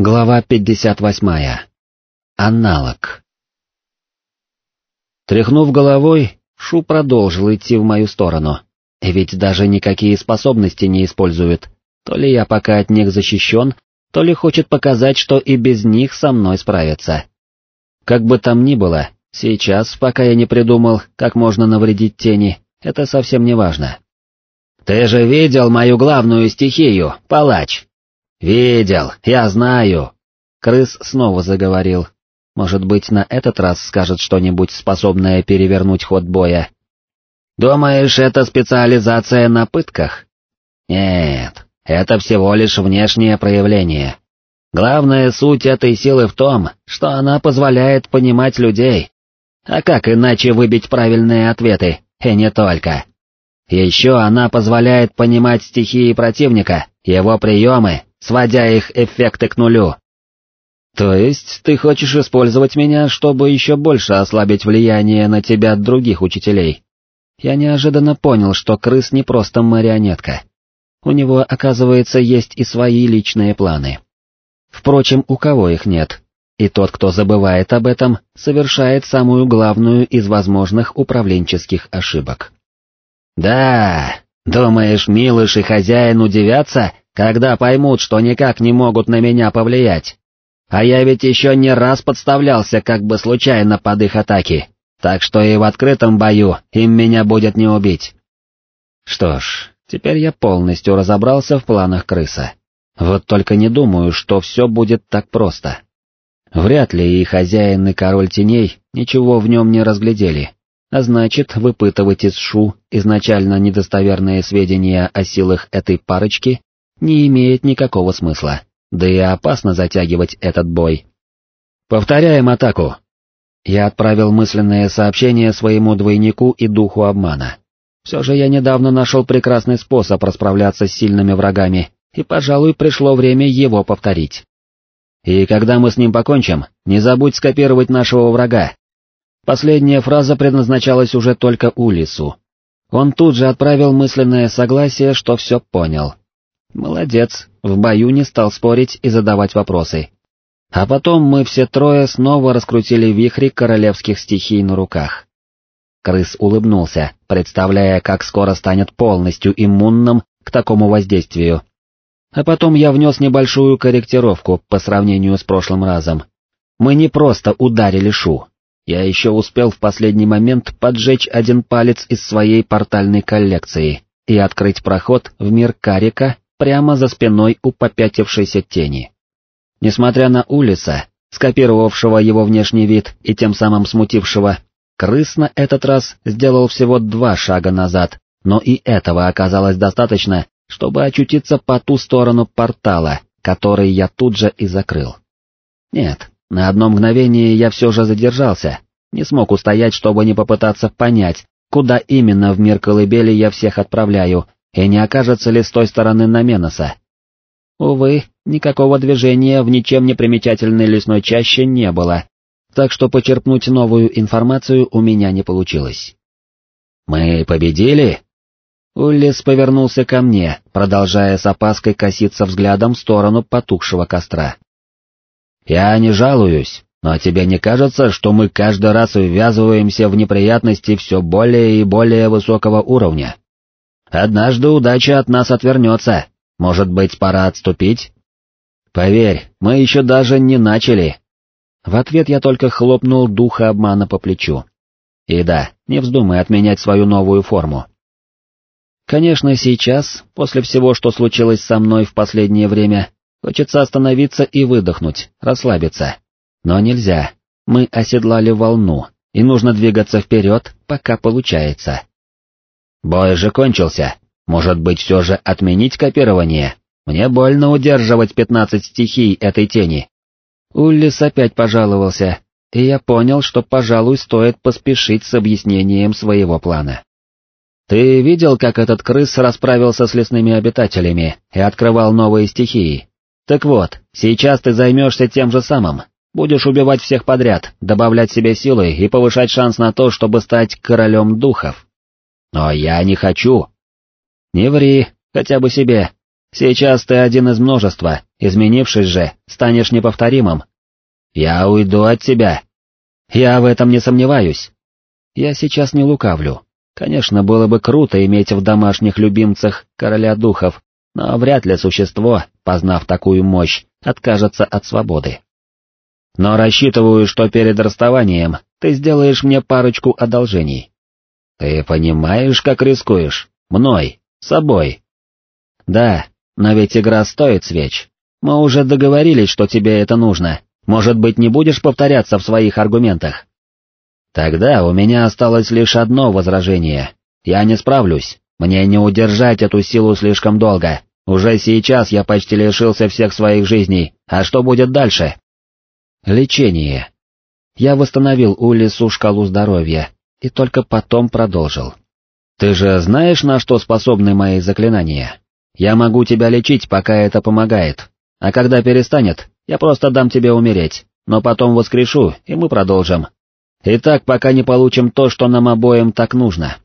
Глава 58. Аналог. Тряхнув головой, Шу продолжил идти в мою сторону. Ведь даже никакие способности не использует. То ли я пока от них защищен, то ли хочет показать, что и без них со мной справится. Как бы там ни было, сейчас, пока я не придумал, как можно навредить тени, это совсем не важно. «Ты же видел мою главную стихию, палач!» «Видел, я знаю!» Крыс снова заговорил. Может быть, на этот раз скажет что-нибудь, способное перевернуть ход боя. «Думаешь, это специализация на пытках?» «Нет, это всего лишь внешнее проявление. Главная суть этой силы в том, что она позволяет понимать людей. А как иначе выбить правильные ответы, и не только?» Еще она позволяет понимать стихии противника, его приемы сводя их эффекты к нулю. То есть ты хочешь использовать меня, чтобы еще больше ослабить влияние на тебя других учителей? Я неожиданно понял, что крыс не просто марионетка. У него, оказывается, есть и свои личные планы. Впрочем, у кого их нет? И тот, кто забывает об этом, совершает самую главную из возможных управленческих ошибок. «Да, думаешь, Милыш и хозяин удивятся, когда поймут, что никак не могут на меня повлиять. А я ведь еще не раз подставлялся как бы случайно под их атаки, так что и в открытом бою им меня будет не убить. Что ж, теперь я полностью разобрался в планах крыса. Вот только не думаю, что все будет так просто. Вряд ли и хозяин, и король теней ничего в нем не разглядели, а значит, выпытывать из Шу изначально недостоверные сведения о силах этой парочки не имеет никакого смысла, да и опасно затягивать этот бой. «Повторяем атаку!» Я отправил мысленное сообщение своему двойнику и духу обмана. Все же я недавно нашел прекрасный способ расправляться с сильными врагами, и, пожалуй, пришло время его повторить. И когда мы с ним покончим, не забудь скопировать нашего врага. Последняя фраза предназначалась уже только Улису. Он тут же отправил мысленное согласие, что все понял, Молодец, в бою не стал спорить и задавать вопросы. А потом мы все трое снова раскрутили вихри королевских стихий на руках. Крыс улыбнулся, представляя, как скоро станет полностью иммунным к такому воздействию. А потом я внес небольшую корректировку по сравнению с прошлым разом. Мы не просто ударили Шу. Я еще успел в последний момент поджечь один палец из своей портальной коллекции и открыть проход в мир Карика прямо за спиной у попятившейся тени. Несмотря на Улиса, скопировавшего его внешний вид и тем самым смутившего, крыс на этот раз сделал всего два шага назад, но и этого оказалось достаточно, чтобы очутиться по ту сторону портала, который я тут же и закрыл. Нет, на одно мгновение я все же задержался, не смог устоять, чтобы не попытаться понять, куда именно в мир колыбели я всех отправляю, и не окажется ли с той стороны Наменоса. Увы, никакого движения в ничем не примечательной лесной чаще не было, так что почерпнуть новую информацию у меня не получилось. «Мы победили?» Уллис повернулся ко мне, продолжая с опаской коситься взглядом в сторону потухшего костра. «Я не жалуюсь, но тебе не кажется, что мы каждый раз ввязываемся в неприятности все более и более высокого уровня?» Однажды удача от нас отвернется, может быть, пора отступить? Поверь, мы еще даже не начали. В ответ я только хлопнул духа обмана по плечу. И да, не вздумай отменять свою новую форму. Конечно, сейчас, после всего, что случилось со мной в последнее время, хочется остановиться и выдохнуть, расслабиться. Но нельзя, мы оседлали волну, и нужно двигаться вперед, пока получается. Бой же кончился. Может быть, все же отменить копирование? Мне больно удерживать пятнадцать стихий этой тени. Уллис опять пожаловался, и я понял, что, пожалуй, стоит поспешить с объяснением своего плана. Ты видел, как этот крыс расправился с лесными обитателями и открывал новые стихии? Так вот, сейчас ты займешься тем же самым. Будешь убивать всех подряд, добавлять себе силы и повышать шанс на то, чтобы стать королем духов. Но я не хочу. Не ври, хотя бы себе. Сейчас ты один из множества, Изменившись же, станешь неповторимым. Я уйду от тебя. Я в этом не сомневаюсь. Я сейчас не лукавлю. Конечно, было бы круто иметь в домашних любимцах короля духов, но вряд ли существо, познав такую мощь, откажется от свободы. Но рассчитываю, что перед расставанием ты сделаешь мне парочку одолжений. Ты понимаешь, как рискуешь? Мной, собой. Да, но ведь игра стоит свеч. Мы уже договорились, что тебе это нужно. Может быть, не будешь повторяться в своих аргументах? Тогда у меня осталось лишь одно возражение. Я не справлюсь. Мне не удержать эту силу слишком долго. Уже сейчас я почти лишился всех своих жизней, а что будет дальше? Лечение. Я восстановил Улису шкалу здоровья, и только потом продолжил. Ты же знаешь, на что способны мои заклинания? Я могу тебя лечить, пока это помогает, а когда перестанет, я просто дам тебе умереть, но потом воскрешу, и мы продолжим. Итак, пока не получим то, что нам обоим так нужно.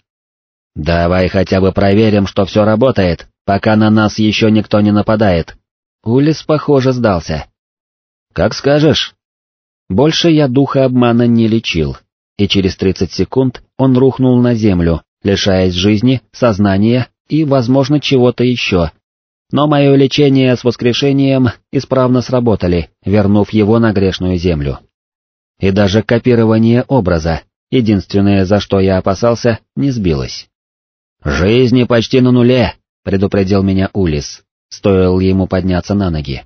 Давай хотя бы проверим, что все работает, пока на нас еще никто не нападает. Улис, похоже, сдался. Как скажешь. Больше я духа обмана не лечил, и через 30 секунд он рухнул на землю, лишаясь жизни, сознания и, возможно, чего-то еще. Но мое лечение с воскрешением исправно сработали, вернув его на грешную землю. И даже копирование образа, единственное, за что я опасался, не сбилось. «Жизни почти на нуле», — предупредил меня Улис, стоило ему подняться на ноги.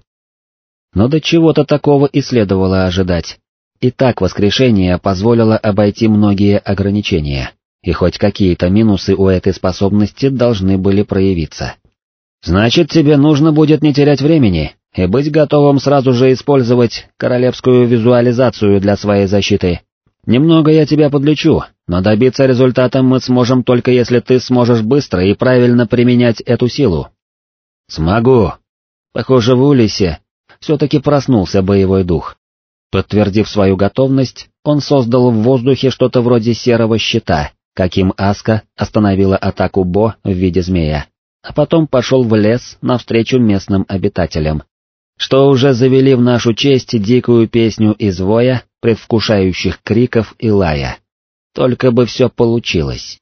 Но до чего-то такого и следовало ожидать. И так воскрешение позволило обойти многие ограничения, и хоть какие-то минусы у этой способности должны были проявиться. «Значит, тебе нужно будет не терять времени и быть готовым сразу же использовать королевскую визуализацию для своей защиты», Немного я тебя подлечу, но добиться результата мы сможем только если ты сможешь быстро и правильно применять эту силу. Смогу. Похоже, в Улисе все-таки проснулся боевой дух. Подтвердив свою готовность, он создал в воздухе что-то вроде серого щита, каким Аска остановила атаку Бо в виде змея, а потом пошел в лес навстречу местным обитателям, что уже завели в нашу честь дикую песню из воя, предвкушающих криков и лая. Только бы все получилось.